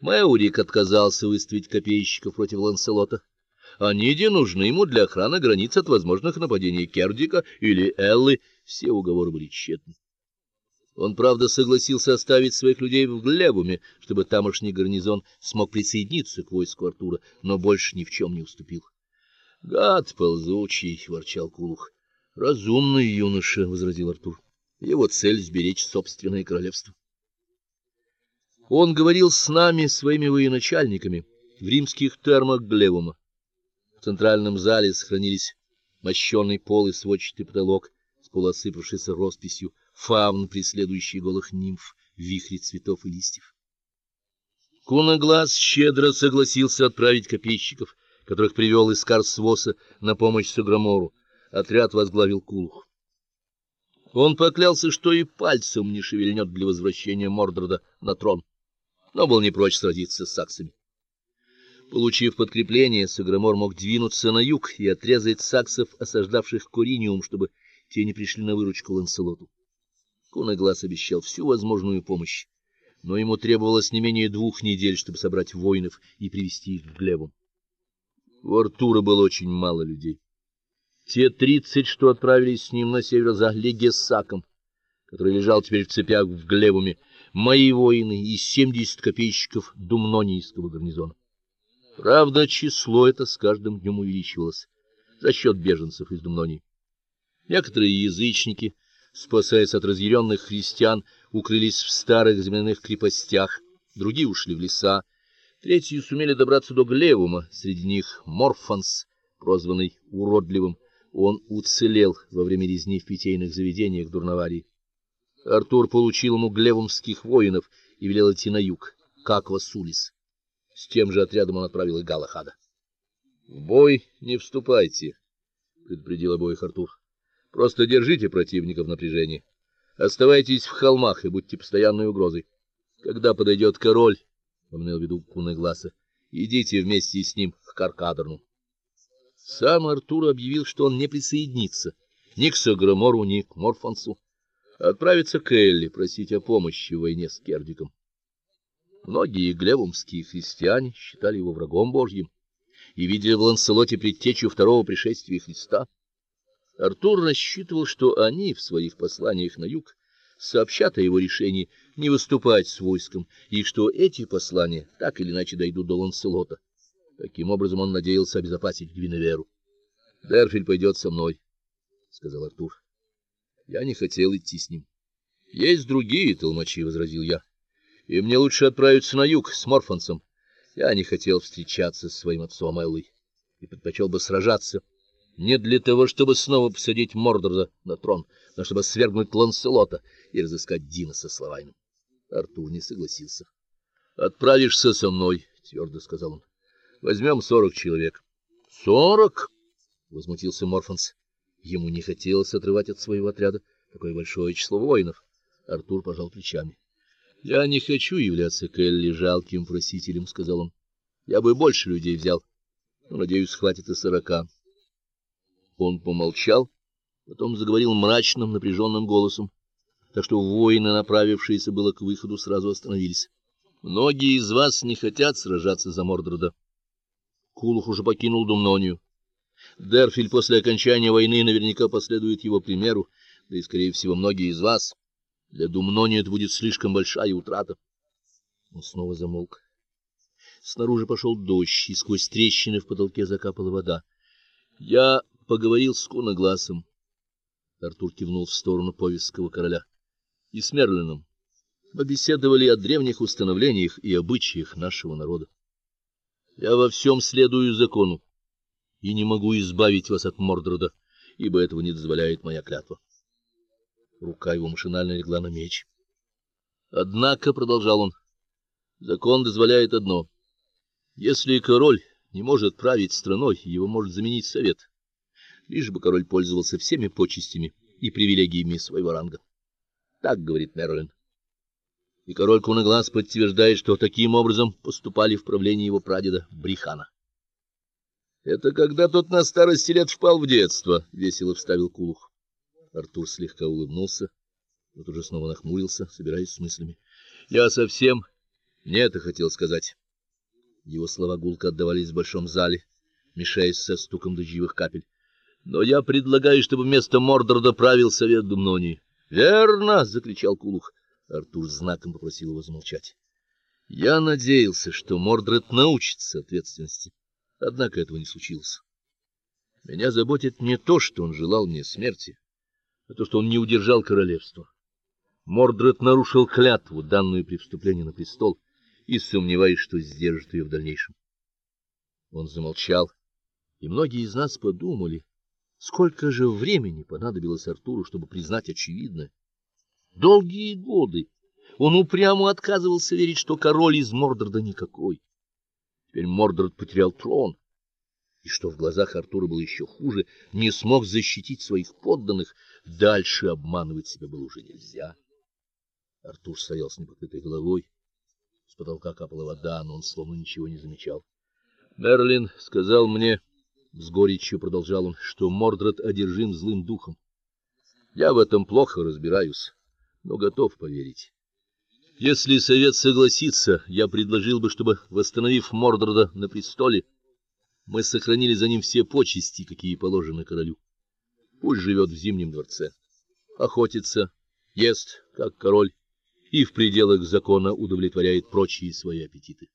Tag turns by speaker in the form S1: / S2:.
S1: Мэурик отказался выставить копейщиков против Ланселота. Они де нужны ему для охраны границ от возможных нападений Кердика или Эллы. Все уговоры были тщетны. Он, правда, согласился оставить своих людей в Глебуме, чтобы тамошний гарнизон смог присоединиться к войску Артура, но больше ни в чем не уступил. Гад ползучий, ворчал Кулух. Разумный юноша, возразил Артур. Его цель сберечь собственное королевство. Он говорил с нами, своими военачальниками, в римских термах Глевума. В центральном зале сохранились мощёный пол и сводчатый потолок с полуосыпавшейся росписью фавн, преследующий голых нимф в вихре цветов и листьев. Куноглаз щедро согласился отправить копейщиков, которых привел из Карсвоса на помощь Саграмору. Отряд возглавил Кулух. Он поклялся, что и пальцем не шевельнет для возвращения Мордрода на трон, но был не прочь сразиться с саксами. Получив подкрепление, Саграмор мог двинуться на юг и отрезать саксов, осаждавших Кориниум, чтобы те не пришли на выручку Ланселоту. Куноглаз обещал всю возможную помощь, но ему требовалось не менее двух недель, чтобы собрать воинов и привести их в Глебу. У Артура было очень мало людей. Те тридцать, что отправились с ним на север за Легесаком, который лежал теперь в цепях в Глебуме, мои воины и семьдесят копейщиков Думнонийского гарнизона. Правда, число это с каждым днем увеличивалось за счет беженцев из Думнонии. Некоторые язычники спасаясь от разъяренных христиан, укрылись в старых земляных крепостях, другие ушли в леса, третьи сумели добраться до Глевума, среди них Морфанс, прозванный уродливым. Он уцелел во время резни в питейных заведениях Дурноварии. Артур получил ему глевумских воинов и велел идти на юг, как Васулис. С тем же отрядом он отправил и Галахада. В бой не вступайте, предупредил обоих Артур. Просто держите противника в напряжении. Оставайтесь в холмах и будьте постоянной угрозой. Когда подойдет король, он имел в виду Куныгласа, идите вместе с ним к Каркадорну. Сам Артур объявил, что он не присоединится ни к Саграмору, ни к Морфансу, отправится к Элли просить о помощи в войне с Кердиком. Многие глевумские христиане считали его врагом Божьим и видели в Ланселоте предтечу второго пришествия Христа. Артур рассчитывал, что они в своих посланиях на юг сообщат о его решении не выступать с войском, и что эти послания так или иначе дойдут до Ланселота. Таким образом он надеялся обезопасить Гвиневеру. Дерфиль пойдет со мной, сказал Артур. Я не хотел идти с ним. Есть другие толмачи, возразил я. И мне лучше отправиться на юг с Морфансом. Я не хотел встречаться с своим отцом Эллой и предпочел бы сражаться не для того, чтобы снова посадить Мордорда на трон, но чтобы свергнуть Ланселота и разыскать Дина со словами. Артур не согласился. Отправишься со мной, твердо сказал он. Возьмем сорок человек. Сорок? возмутился Морфанс. Ему не хотелось отрывать от своего отряда такое большое число воинов. Артур пожал плечами. Я не хочу являться Келли жалким просителем, сказал он. Я бы больше людей взял. Но надеюсь, хватит и сорока. Он помолчал, потом заговорил мрачным, напряженным голосом, так что воины, направившиеся было к выходу, сразу остановились. Многие из вас не хотят сражаться за Мордрода. Кулух уже покинул Думнонию. Дерфиль после окончания войны наверняка последует его примеру, да и скорее всего многие из вас. Для Думнонии это будет слишком большая утрата. Он снова замолк. Снаружи пошел дождь, и сквозь трещины в потолке закапала вода. Я поговорил с Куногласом. Артур кивнул в сторону повестского короля. И с Мерлином. Побеседовали о древних установлениях и обычаях нашего народа. Я во всем следую закону и не могу избавить вас от Мордрода, ибо этого не дозволяет моя клятва. Рука его машинально легла на меч. Однако, продолжал он, закон дозволяет одно: если король не может править страной, его может заменить совет лишь бы король пользовался всеми почестями и привилегиями своего ранга. Так говорит Мерлин. И король Куноглаз подтверждает, что таким образом поступали в правлении его прадеда Брихана. Это когда тот на старости лет впал в детство, весело вставил Кулух. Артур слегка улыбнулся, но тут же снова нахмурился, собираясь с мыслями. Я совсем Не это хотел сказать. Его слова гулко отдавались в большом зале, мешаясь со стуком дождевых капель. Но я предлагаю, чтобы вместо Мордорда правил совет Думнонии. Верно, закричал Кулух. Артур знаком попросил его замолчать. Я надеялся, что Мордред научится ответственности. Однако этого не случилось. Меня заботит не то, что он желал мне смерти, а то, что он не удержал королевство. Мордред нарушил клятву, данную при вступлении на престол, и сомневаюсь, что сдержит ее в дальнейшем. Он замолчал, и многие из нас подумали, сколько же времени понадобилось Артуру, чтобы признать очевидное. Долгие годы он упрямо отказывался верить, что король из Мордорда никакой. Теперь Мордорд потерял трон, и что в глазах Артура было еще хуже, не смог защитить своих подданных, дальше обманывать себя было уже нельзя. Артур стоял с непокрытой головой, с потолка капала вода, но он словно ничего не замечал. Мерлин сказал мне, с горечью продолжал он, что Мордред одержим злым духом. Я в этом плохо разбираюсь, но готов поверить. Если совет согласится, я предложил бы, чтобы, восстановив Мордреда на престоле, мы сохранили за ним все почести, какие положены королю. Пусть живет в зимнем дворце, охотится, ест как король и в пределах закона удовлетворяет прочие свои аппетиты.